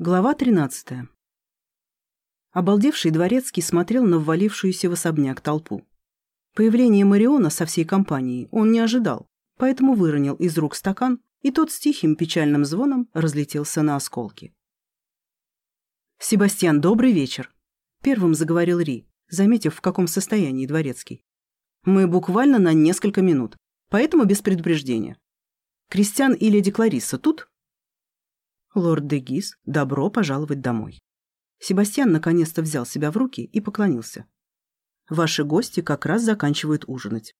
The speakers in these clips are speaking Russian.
Глава 13. Обалдевший дворецкий смотрел на ввалившуюся в особняк толпу. Появление Мариона со всей компанией он не ожидал, поэтому выронил из рук стакан, и тот с тихим печальным звоном разлетелся на осколки. «Себастьян, добрый вечер!» — первым заговорил Ри, заметив, в каком состоянии дворецкий. «Мы буквально на несколько минут, поэтому без предупреждения. Кристиан и леди Кларисса тут?» Лорд де Гис, добро пожаловать домой. Себастьян наконец-то взял себя в руки и поклонился. Ваши гости как раз заканчивают ужинать.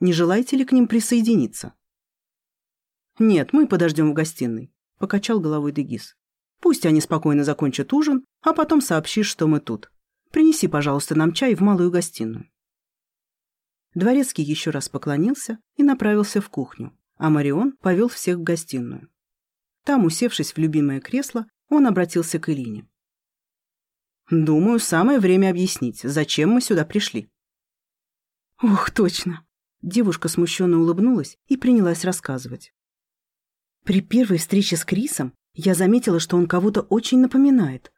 Не желаете ли к ним присоединиться? Нет, мы подождем в гостиной, покачал головой Дегис. Пусть они спокойно закончат ужин, а потом сообщишь, что мы тут. Принеси, пожалуйста, нам чай в малую гостиную. Дворецкий еще раз поклонился и направился в кухню, а Марион повел всех в гостиную. Там, усевшись в любимое кресло, он обратился к Илине. «Думаю, самое время объяснить, зачем мы сюда пришли». «Ух, точно!» Девушка смущенно улыбнулась и принялась рассказывать. При первой встрече с Крисом я заметила, что он кого-то очень напоминает.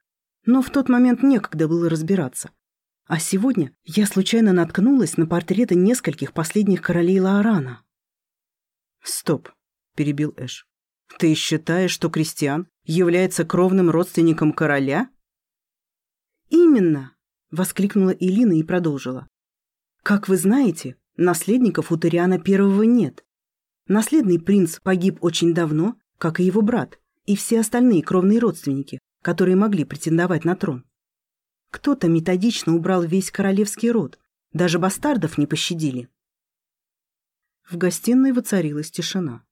Но в тот момент некогда было разбираться. А сегодня я случайно наткнулась на портреты нескольких последних королей Лаорана. «Стоп», — перебил Эш. Ты считаешь, что Кристиан является кровным родственником короля? Именно, воскликнула Илина и продолжила. Как вы знаете, наследников у Ториана первого нет. Наследный принц погиб очень давно, как и его брат, и все остальные кровные родственники, которые могли претендовать на трон. Кто-то методично убрал весь королевский род, даже бастардов не пощадили. В гостиной воцарилась тишина.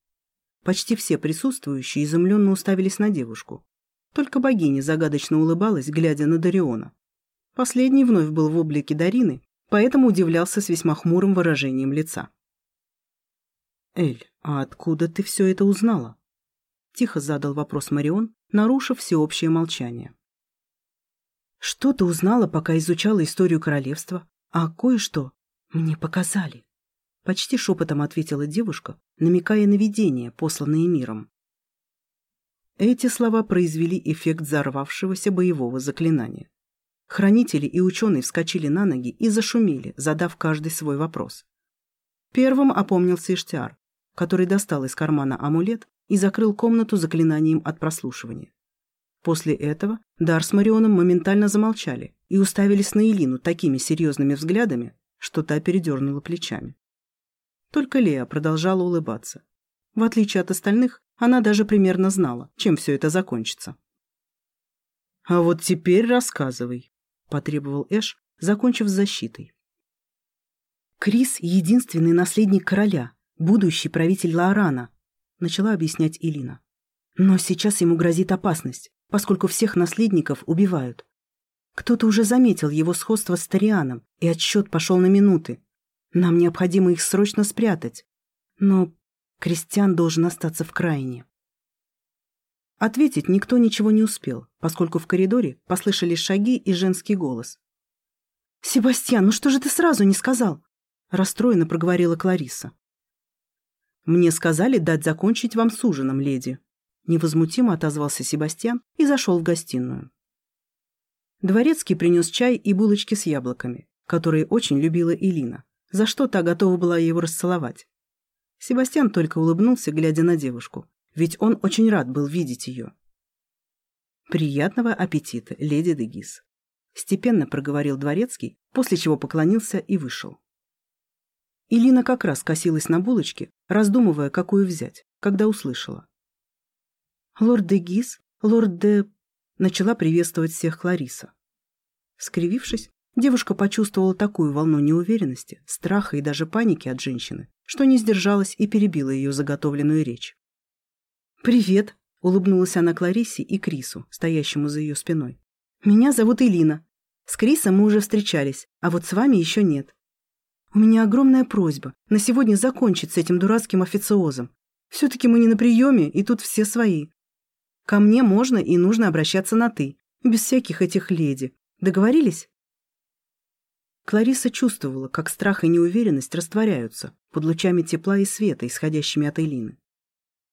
Почти все присутствующие изумленно уставились на девушку. Только богиня загадочно улыбалась, глядя на Дариона. Последний вновь был в облике Дарины, поэтому удивлялся с весьма хмурым выражением лица. «Эль, а откуда ты все это узнала?» Тихо задал вопрос Марион, нарушив всеобщее молчание. «Что-то узнала, пока изучала историю королевства, а кое-что мне показали». Почти шепотом ответила девушка, намекая на видение, посланное миром. Эти слова произвели эффект взорвавшегося боевого заклинания. Хранители и ученые вскочили на ноги и зашумели, задав каждый свой вопрос. Первым опомнился Иштиар, который достал из кармана амулет и закрыл комнату заклинанием от прослушивания. После этого Дар с Марионом моментально замолчали и уставились на Элину такими серьезными взглядами, что та передернула плечами. Только Лея продолжала улыбаться. В отличие от остальных, она даже примерно знала, чем все это закончится. «А вот теперь рассказывай», — потребовал Эш, закончив с защитой. «Крис — единственный наследник короля, будущий правитель Лаорана», — начала объяснять Илина. «Но сейчас ему грозит опасность, поскольку всех наследников убивают. Кто-то уже заметил его сходство с Тарианом, и отсчет пошел на минуты. Нам необходимо их срочно спрятать. Но Кристиан должен остаться в крайне. Ответить никто ничего не успел, поскольку в коридоре послышались шаги и женский голос. «Себастьян, ну что же ты сразу не сказал?» расстроенно проговорила Клариса. «Мне сказали дать закончить вам с ужином, леди», невозмутимо отозвался Себастьян и зашел в гостиную. Дворецкий принес чай и булочки с яблоками, которые очень любила Илина за что та готова была его расцеловать. Себастьян только улыбнулся, глядя на девушку, ведь он очень рад был видеть ее. «Приятного аппетита, леди Дегис», — степенно проговорил дворецкий, после чего поклонился и вышел. Илина как раз косилась на булочке, раздумывая, какую взять, когда услышала. «Лорд Дегис, лорд де...» — начала приветствовать всех Клариса. Скривившись, Девушка почувствовала такую волну неуверенности, страха и даже паники от женщины, что не сдержалась и перебила ее заготовленную речь. «Привет!» — улыбнулась она Кларисе и Крису, стоящему за ее спиной. «Меня зовут Элина. С Крисом мы уже встречались, а вот с вами еще нет. У меня огромная просьба на сегодня закончить с этим дурацким официозом. Все-таки мы не на приеме, и тут все свои. Ко мне можно и нужно обращаться на «ты», без всяких этих леди. Договорились?» Клариса чувствовала, как страх и неуверенность растворяются под лучами тепла и света, исходящими от Элины.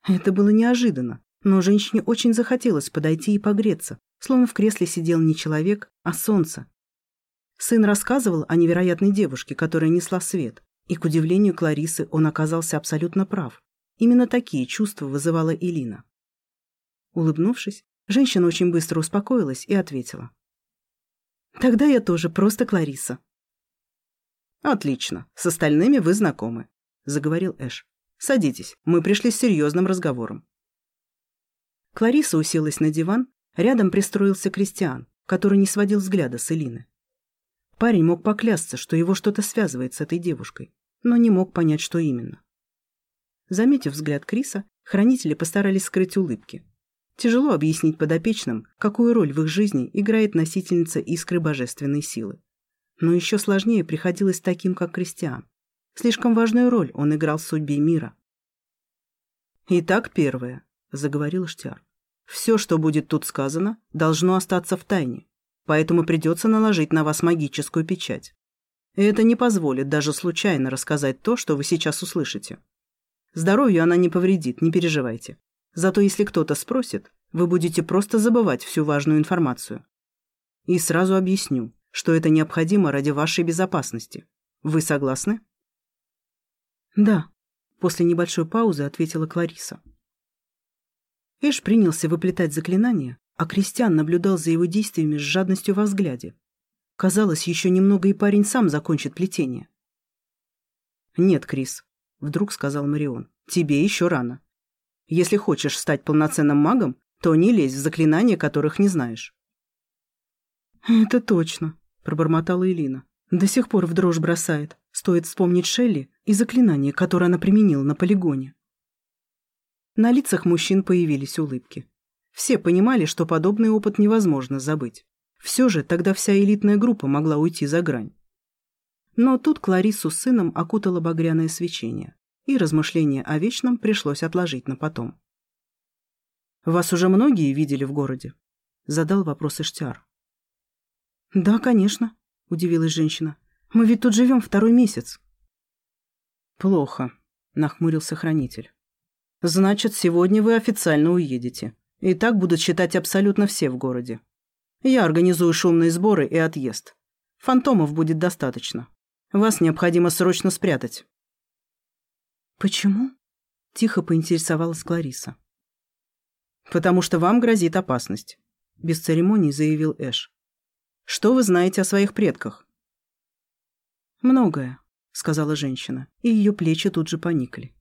Это было неожиданно, Но женщине очень захотелось подойти и погреться, словно в кресле сидел не человек, а солнце. Сын рассказывал о невероятной девушке, которая несла свет, и, к удивлению Кларисы, он оказался абсолютно прав. Именно такие чувства вызывала Илина. Улыбнувшись, женщина очень быстро успокоилась и ответила. «Тогда я тоже просто Клариса». «Отлично. С остальными вы знакомы», — заговорил Эш. «Садитесь, мы пришли с серьезным разговором». Клариса уселась на диван, рядом пристроился Кристиан, который не сводил взгляда с Элины. Парень мог поклясться, что его что-то связывает с этой девушкой, но не мог понять, что именно. Заметив взгляд Криса, хранители постарались скрыть улыбки. Тяжело объяснить подопечным, какую роль в их жизни играет носительница искры божественной силы. Но еще сложнее приходилось таким, как Кристиан. Слишком важную роль он играл в судьбе мира. «Итак, первое», — заговорил Штиар. «Все, что будет тут сказано, должно остаться в тайне, поэтому придется наложить на вас магическую печать. И это не позволит даже случайно рассказать то, что вы сейчас услышите. Здоровью она не повредит, не переживайте. Зато если кто-то спросит, вы будете просто забывать всю важную информацию. И сразу объясню, что это необходимо ради вашей безопасности. Вы согласны? Да, после небольшой паузы ответила Клариса. Эш принялся выплетать заклинание, а Кристиан наблюдал за его действиями с жадностью во взгляде. Казалось, еще немного и парень сам закончит плетение. «Нет, Крис», — вдруг сказал Марион, — «тебе еще рано. Если хочешь стать полноценным магом, то не лезь в заклинания, которых не знаешь». «Это точно», — пробормотала Элина. «До сих пор в дрожь бросает. Стоит вспомнить Шелли и заклинание, которое она применила на полигоне». На лицах мужчин появились улыбки. Все понимали, что подобный опыт невозможно забыть. Все же тогда вся элитная группа могла уйти за грань. Но тут Кларису с сыном окутало багряное свечение и размышления о вечном пришлось отложить на потом. «Вас уже многие видели в городе?» — задал вопрос Иштяр. «Да, конечно», — удивилась женщина. «Мы ведь тут живем второй месяц». «Плохо», — нахмурился хранитель. «Значит, сегодня вы официально уедете. И так будут считать абсолютно все в городе. Я организую шумные сборы и отъезд. Фантомов будет достаточно. Вас необходимо срочно спрятать. «Почему?» — тихо поинтересовалась Клариса. «Потому что вам грозит опасность», — без церемоний заявил Эш. «Что вы знаете о своих предках?» «Многое», — сказала женщина, и ее плечи тут же поникли.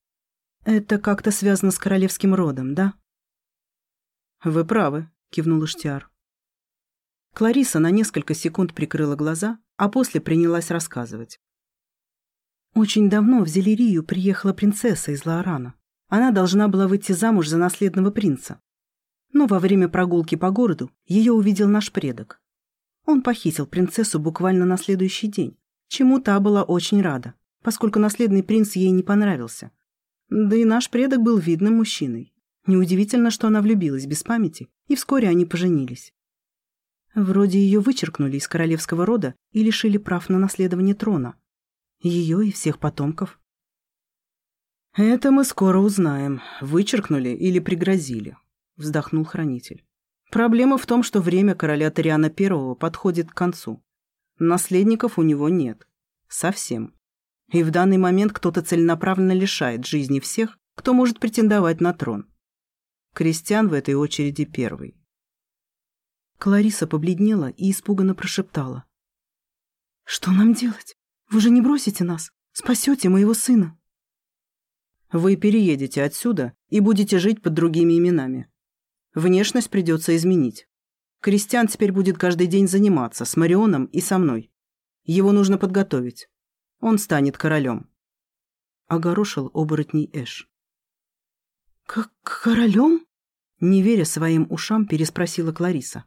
«Это как-то связано с королевским родом, да?» «Вы правы», — кивнул Иштиар. Клариса на несколько секунд прикрыла глаза, а после принялась рассказывать. Очень давно в Зелерию приехала принцесса из Лаорана. Она должна была выйти замуж за наследного принца. Но во время прогулки по городу ее увидел наш предок. Он похитил принцессу буквально на следующий день, чему та была очень рада, поскольку наследный принц ей не понравился. Да и наш предок был видным мужчиной. Неудивительно, что она влюбилась без памяти, и вскоре они поженились. Вроде ее вычеркнули из королевского рода и лишили прав на наследование трона, ее и всех потомков. «Это мы скоро узнаем, вычеркнули или пригрозили», — вздохнул хранитель. «Проблема в том, что время короля Ториана Первого подходит к концу. Наследников у него нет. Совсем. И в данный момент кто-то целенаправленно лишает жизни всех, кто может претендовать на трон. Крестьян в этой очереди первый. Клариса побледнела и испуганно прошептала. «Что нам делать?» Вы же не бросите нас, спасете моего сына. Вы переедете отсюда и будете жить под другими именами. Внешность придется изменить. Кристиан теперь будет каждый день заниматься с Марионом и со мной. Его нужно подготовить. Он станет королем. Огорошил оборотней Эш. «Как королем?» Не веря своим ушам, переспросила Клариса.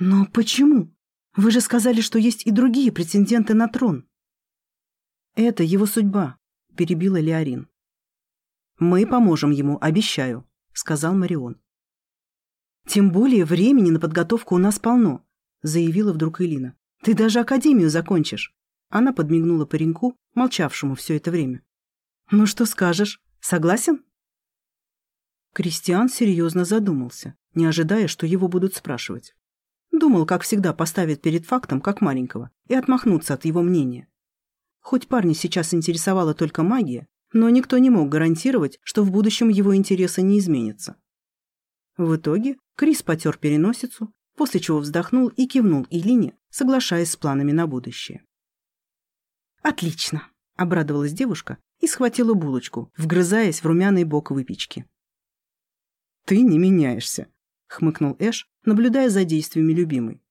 «Но почему? Вы же сказали, что есть и другие претенденты на трон». «Это его судьба», — перебила Леорин. «Мы поможем ему, обещаю», — сказал Марион. «Тем более времени на подготовку у нас полно», — заявила вдруг Элина. «Ты даже академию закончишь». Она подмигнула пареньку, молчавшему все это время. «Ну что скажешь? Согласен?» Кристиан серьезно задумался, не ожидая, что его будут спрашивать. Думал, как всегда, поставить перед фактом, как маленького, и отмахнуться от его мнения. Хоть парня сейчас интересовала только магия, но никто не мог гарантировать, что в будущем его интересы не изменятся. В итоге Крис потер переносицу, после чего вздохнул и кивнул Илине, соглашаясь с планами на будущее. «Отлично!» — обрадовалась девушка и схватила булочку, вгрызаясь в румяный бок выпечки. «Ты не меняешься», — хмыкнул Эш, наблюдая за действиями любимой.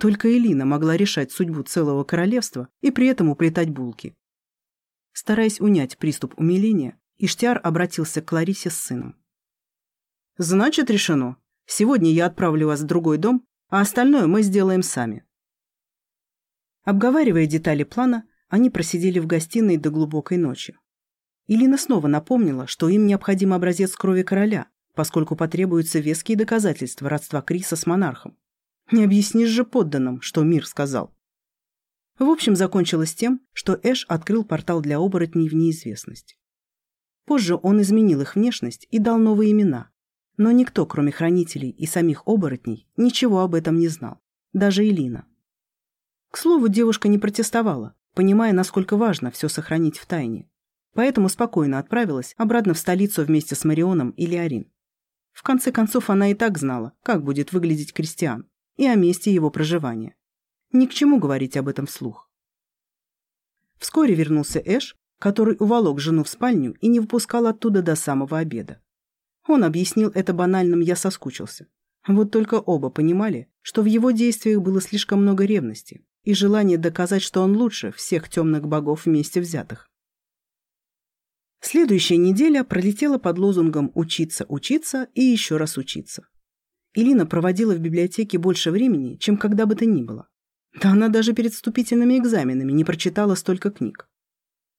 Только Элина могла решать судьбу целого королевства и при этом уплетать булки. Стараясь унять приступ умиления, Иштиар обратился к Ларисе с сыном. «Значит, решено. Сегодня я отправлю вас в другой дом, а остальное мы сделаем сами». Обговаривая детали плана, они просидели в гостиной до глубокой ночи. Илина снова напомнила, что им необходим образец крови короля, поскольку потребуются веские доказательства родства Криса с монархом. Не объяснишь же подданным, что мир сказал. В общем, закончилось тем, что Эш открыл портал для оборотней в неизвестность. Позже он изменил их внешность и дал новые имена. Но никто, кроме хранителей и самих оборотней, ничего об этом не знал. Даже Элина. К слову, девушка не протестовала, понимая, насколько важно все сохранить в тайне. Поэтому спокойно отправилась обратно в столицу вместе с Марионом и Леорин. В конце концов, она и так знала, как будет выглядеть Кристиан, и о месте его проживания. Ни к чему говорить об этом вслух. Вскоре вернулся Эш, который уволок жену в спальню и не выпускал оттуда до самого обеда. Он объяснил это банальным «я соскучился». Вот только оба понимали, что в его действиях было слишком много ревности и желание доказать, что он лучше всех темных богов вместе взятых. Следующая неделя пролетела под лозунгом «учиться, учиться и еще раз учиться». Илина проводила в библиотеке больше времени, чем когда бы то ни было. Да она даже перед вступительными экзаменами не прочитала столько книг.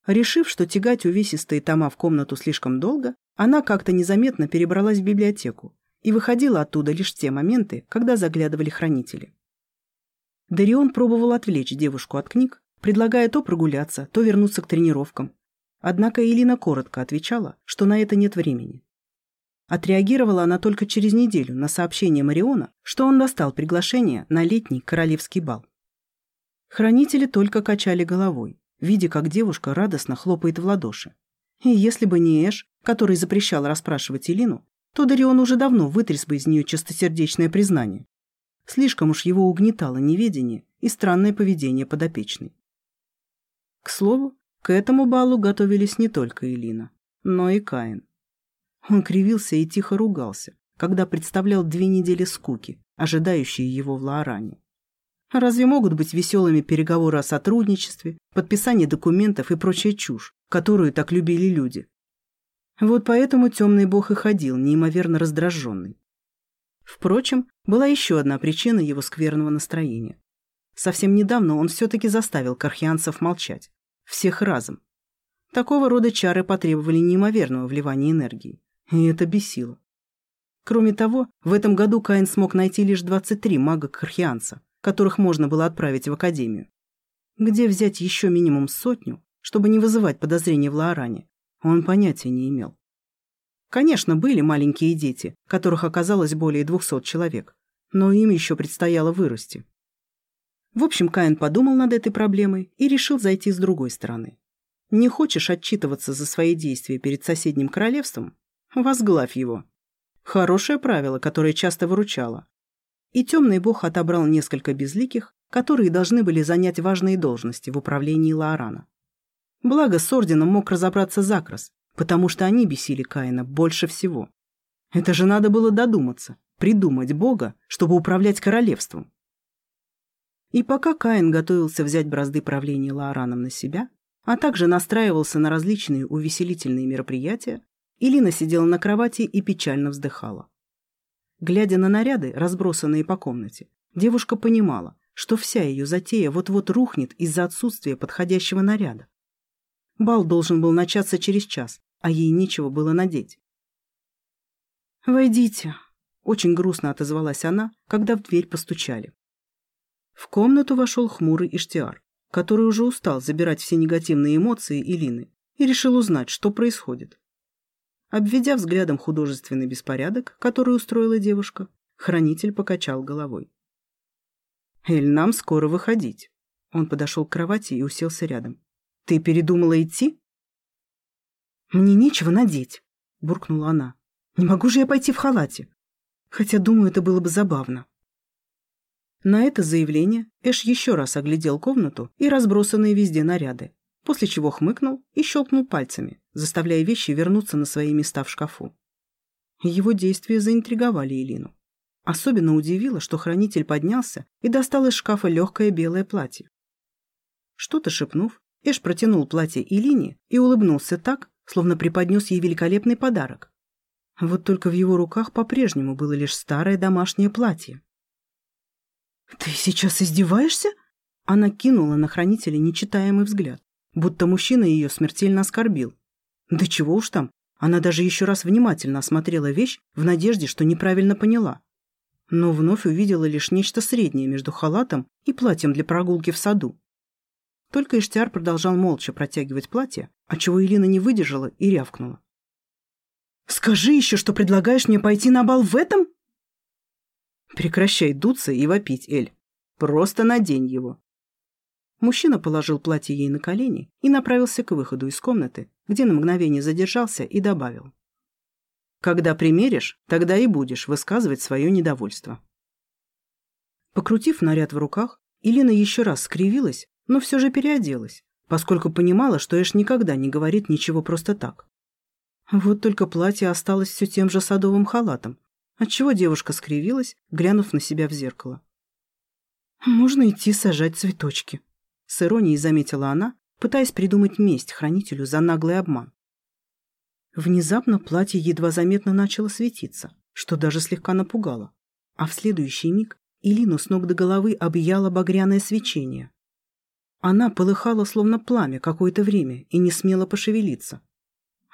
Решив, что тягать увесистые тома в комнату слишком долго, она как-то незаметно перебралась в библиотеку и выходила оттуда лишь в те моменты, когда заглядывали хранители. Дарион пробовал отвлечь девушку от книг, предлагая то прогуляться, то вернуться к тренировкам, Однако Элина коротко отвечала, что на это нет времени. Отреагировала она только через неделю на сообщение Мариона, что он достал приглашение на летний королевский бал. Хранители только качали головой, видя, как девушка радостно хлопает в ладоши. И если бы не Эш, который запрещал расспрашивать Элину, то Дарион уже давно вытряс бы из нее чистосердечное признание. Слишком уж его угнетало неведение и странное поведение подопечной. К слову, к этому балу готовились не только Элина, но и Каин. Он кривился и тихо ругался, когда представлял две недели скуки, ожидающие его в Лаоране. Разве могут быть веселыми переговоры о сотрудничестве, подписание документов и прочая чушь, которую так любили люди? Вот поэтому темный бог и ходил, неимоверно раздраженный. Впрочем, была еще одна причина его скверного настроения. Совсем недавно он все-таки заставил кархианцев молчать, всех разом. Такого рода чары потребовали неимоверного вливания энергии. И это бесило. Кроме того, в этом году Каин смог найти лишь 23 мага-кархианца, которых можно было отправить в Академию. Где взять еще минимум сотню, чтобы не вызывать подозрения в Лаоране, он понятия не имел. Конечно, были маленькие дети, которых оказалось более 200 человек, но им еще предстояло вырасти. В общем, Каин подумал над этой проблемой и решил зайти с другой стороны. Не хочешь отчитываться за свои действия перед соседним королевством? Возглавь его. Хорошее правило, которое часто выручало. И темный бог отобрал несколько безликих, которые должны были занять важные должности в управлении Лаорана. Благо, с орденом мог разобраться Закрас, потому что они бесили Каина больше всего. Это же надо было додуматься, придумать бога, чтобы управлять королевством. И пока Каин готовился взять бразды правления Лаораном на себя, а также настраивался на различные увеселительные мероприятия, Илина сидела на кровати и печально вздыхала. Глядя на наряды, разбросанные по комнате, девушка понимала, что вся ее затея вот-вот рухнет из-за отсутствия подходящего наряда. Бал должен был начаться через час, а ей нечего было надеть. «Войдите», — очень грустно отозвалась она, когда в дверь постучали. В комнату вошел хмурый Иштиар, который уже устал забирать все негативные эмоции Илины и решил узнать, что происходит. Обведя взглядом художественный беспорядок, который устроила девушка, хранитель покачал головой. «Эль, нам скоро выходить». Он подошел к кровати и уселся рядом. «Ты передумала идти?» «Мне нечего надеть», — буркнула она. «Не могу же я пойти в халате. Хотя, думаю, это было бы забавно». На это заявление Эш еще раз оглядел комнату и разбросанные везде наряды, после чего хмыкнул и щелкнул пальцами, заставляя вещи вернуться на свои места в шкафу. Его действия заинтриговали Элину. Особенно удивило, что хранитель поднялся и достал из шкафа легкое белое платье. Что-то шепнув, Эш протянул платье Элине и улыбнулся так, словно преподнес ей великолепный подарок. Вот только в его руках по-прежнему было лишь старое домашнее платье. «Ты сейчас издеваешься?» Она кинула на хранителя нечитаемый взгляд, будто мужчина ее смертельно оскорбил. Да чего уж там, она даже еще раз внимательно осмотрела вещь в надежде, что неправильно поняла. Но вновь увидела лишь нечто среднее между халатом и платьем для прогулки в саду. Только Иштяр продолжал молча протягивать платье, отчего Елена не выдержала и рявкнула. «Скажи еще, что предлагаешь мне пойти на бал в этом?» Прекращай дуться и вопить, Эль. Просто надень его. Мужчина положил платье ей на колени и направился к выходу из комнаты, где на мгновение задержался и добавил. Когда примеришь, тогда и будешь высказывать свое недовольство. Покрутив наряд в руках, Илина еще раз скривилась, но все же переоделась, поскольку понимала, что Эш никогда не говорит ничего просто так. Вот только платье осталось все тем же садовым халатом, отчего девушка скривилась, глянув на себя в зеркало. «Можно идти сажать цветочки», — с иронией заметила она, пытаясь придумать месть хранителю за наглый обман. Внезапно платье едва заметно начало светиться, что даже слегка напугало, а в следующий миг Илину с ног до головы объяло багряное свечение. Она полыхала словно пламя какое-то время и не смела пошевелиться.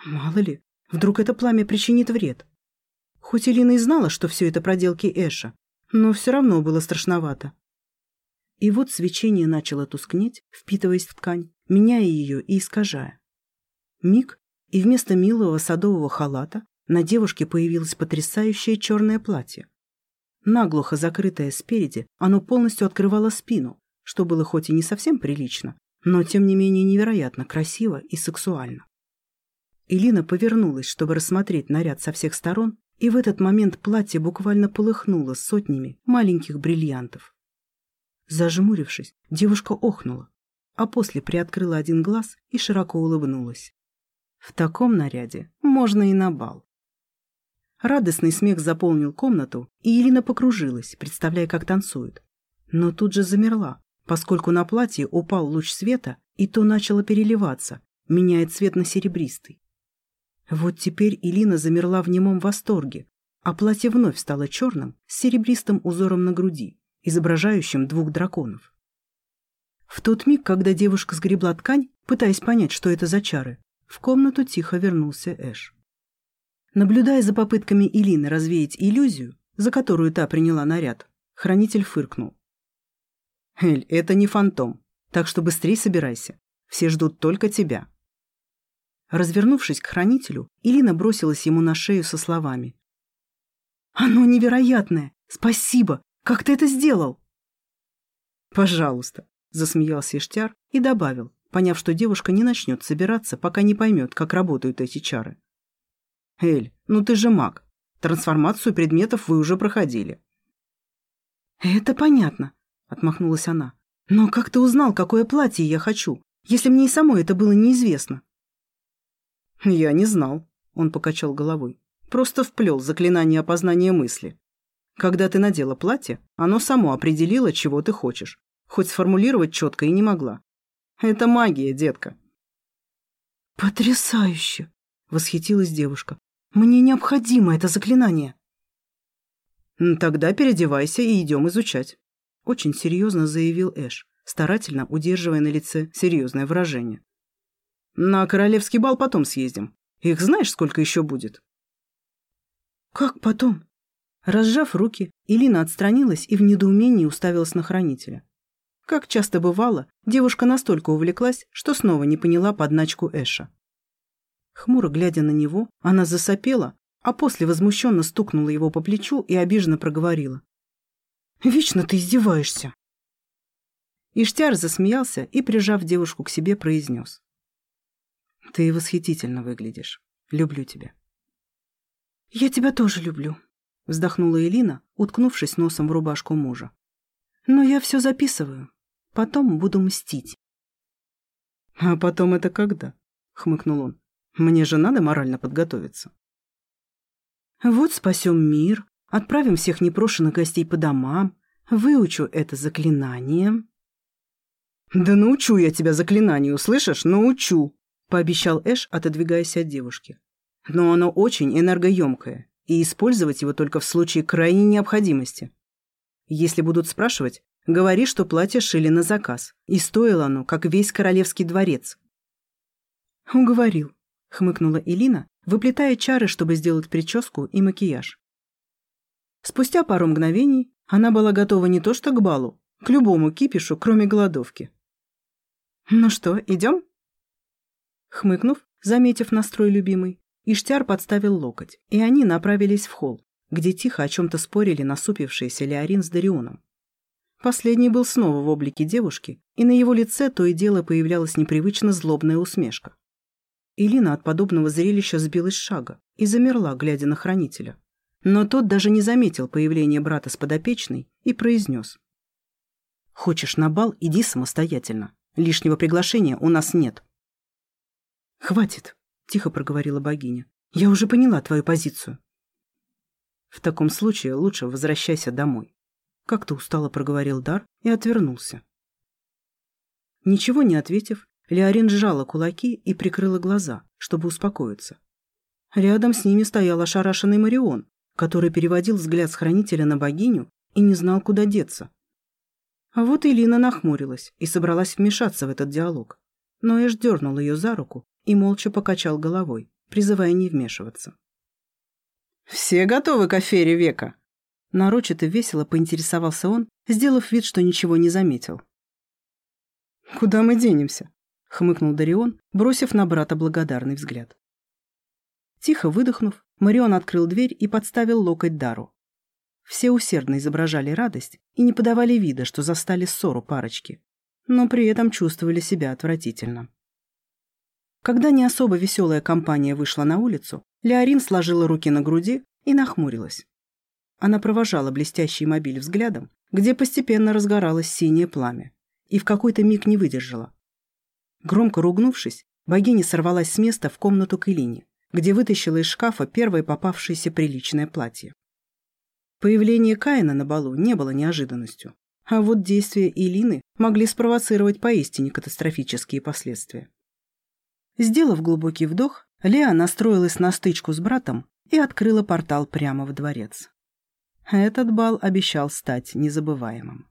Мало ли, вдруг это пламя причинит вред. Хоть Элина и знала, что все это проделки Эша, но все равно было страшновато. И вот свечение начало тускнеть, впитываясь в ткань, меняя ее и искажая. Миг, и вместо милого садового халата на девушке появилось потрясающее черное платье. Наглухо закрытое спереди, оно полностью открывало спину, что было хоть и не совсем прилично, но тем не менее невероятно красиво и сексуально. Элина повернулась, чтобы рассмотреть наряд со всех сторон, и в этот момент платье буквально полыхнуло сотнями маленьких бриллиантов. Зажмурившись, девушка охнула, а после приоткрыла один глаз и широко улыбнулась. В таком наряде можно и на бал. Радостный смех заполнил комнату, и Ирина покружилась, представляя, как танцует. Но тут же замерла, поскольку на платье упал луч света, и то начало переливаться, меняя цвет на серебристый. Вот теперь Илина замерла в немом восторге, а платье вновь стало черным с серебристым узором на груди, изображающим двух драконов. В тот миг, когда девушка сгребла ткань, пытаясь понять, что это за чары, в комнату тихо вернулся Эш. Наблюдая за попытками Илины развеять иллюзию, за которую та приняла наряд, хранитель фыркнул. «Эль, это не фантом, так что быстрей собирайся. Все ждут только тебя». Развернувшись к хранителю, Ирина бросилась ему на шею со словами. «Оно невероятное! Спасибо! Как ты это сделал?» «Пожалуйста», — засмеялся Иштяр и добавил, поняв, что девушка не начнет собираться, пока не поймет, как работают эти чары. «Эль, ну ты же маг. Трансформацию предметов вы уже проходили». «Это понятно», — отмахнулась она. «Но как ты узнал, какое платье я хочу, если мне и самой это было неизвестно?» «Я не знал», — он покачал головой. «Просто вплел заклинание опознания мысли. Когда ты надела платье, оно само определило, чего ты хочешь. Хоть сформулировать четко и не могла. Это магия, детка». «Потрясающе!» — восхитилась девушка. «Мне необходимо это заклинание». «Тогда переодевайся и идем изучать», — очень серьезно заявил Эш, старательно удерживая на лице серьезное выражение. На королевский бал потом съездим. Их знаешь, сколько еще будет?» «Как потом?» Разжав руки, Илина отстранилась и в недоумении уставилась на хранителя. Как часто бывало, девушка настолько увлеклась, что снова не поняла подначку Эша. Хмуро глядя на него, она засопела, а после возмущенно стукнула его по плечу и обиженно проговорила. «Вечно ты издеваешься!» Иштяр засмеялся и, прижав девушку к себе, произнес. «Ты восхитительно выглядишь. Люблю тебя». «Я тебя тоже люблю», — вздохнула Элина, уткнувшись носом в рубашку мужа. «Но я все записываю. Потом буду мстить». «А потом это когда?» — хмыкнул он. «Мне же надо морально подготовиться». «Вот спасем мир, отправим всех непрошенных гостей по домам, выучу это заклинание». «Да научу я тебя заклинанию, слышишь? Научу!» — пообещал Эш, отодвигаясь от девушки. «Но оно очень энергоемкое, и использовать его только в случае крайней необходимости. Если будут спрашивать, говори, что платье шили на заказ, и стоило оно, как весь королевский дворец». «Уговорил», — хмыкнула Элина, выплетая чары, чтобы сделать прическу и макияж. Спустя пару мгновений она была готова не то что к балу, к любому кипишу, кроме голодовки. «Ну что, идем?» Хмыкнув, заметив настрой любимый, Иштяр подставил локоть, и они направились в холл, где тихо о чем-то спорили насупившиеся Леорин с Дарионом. Последний был снова в облике девушки, и на его лице то и дело появлялась непривычно злобная усмешка. Илина от подобного зрелища сбилась с шага и замерла, глядя на хранителя. Но тот даже не заметил появления брата с подопечной и произнес. «Хочешь на бал, иди самостоятельно. Лишнего приглашения у нас нет». «Хватит», — тихо проговорила богиня. «Я уже поняла твою позицию». «В таком случае лучше возвращайся домой», — как-то устало проговорил Дар и отвернулся. Ничего не ответив, Леорин сжала кулаки и прикрыла глаза, чтобы успокоиться. Рядом с ними стоял ошарашенный Марион, который переводил взгляд с хранителя на богиню и не знал, куда деться. А вот Илина нахмурилась и собралась вмешаться в этот диалог. Но Эш дернул ее за руку и молча покачал головой, призывая не вмешиваться. «Все готовы к афере века?» Нарочито весело поинтересовался он, сделав вид, что ничего не заметил. «Куда мы денемся?» — хмыкнул Дарион, бросив на брата благодарный взгляд. Тихо выдохнув, Марион открыл дверь и подставил локоть Дару. Все усердно изображали радость и не подавали вида, что застали ссору парочки, но при этом чувствовали себя отвратительно. Когда не особо веселая компания вышла на улицу, Леорин сложила руки на груди и нахмурилась. Она провожала блестящий мобиль взглядом, где постепенно разгоралось синее пламя, и в какой-то миг не выдержала. Громко ругнувшись, богиня сорвалась с места в комнату к Илине, где вытащила из шкафа первое попавшееся приличное платье. Появление Каина на балу не было неожиданностью, а вот действия Илины могли спровоцировать поистине катастрофические последствия. Сделав глубокий вдох, Леа настроилась на стычку с братом и открыла портал прямо в дворец. Этот бал обещал стать незабываемым.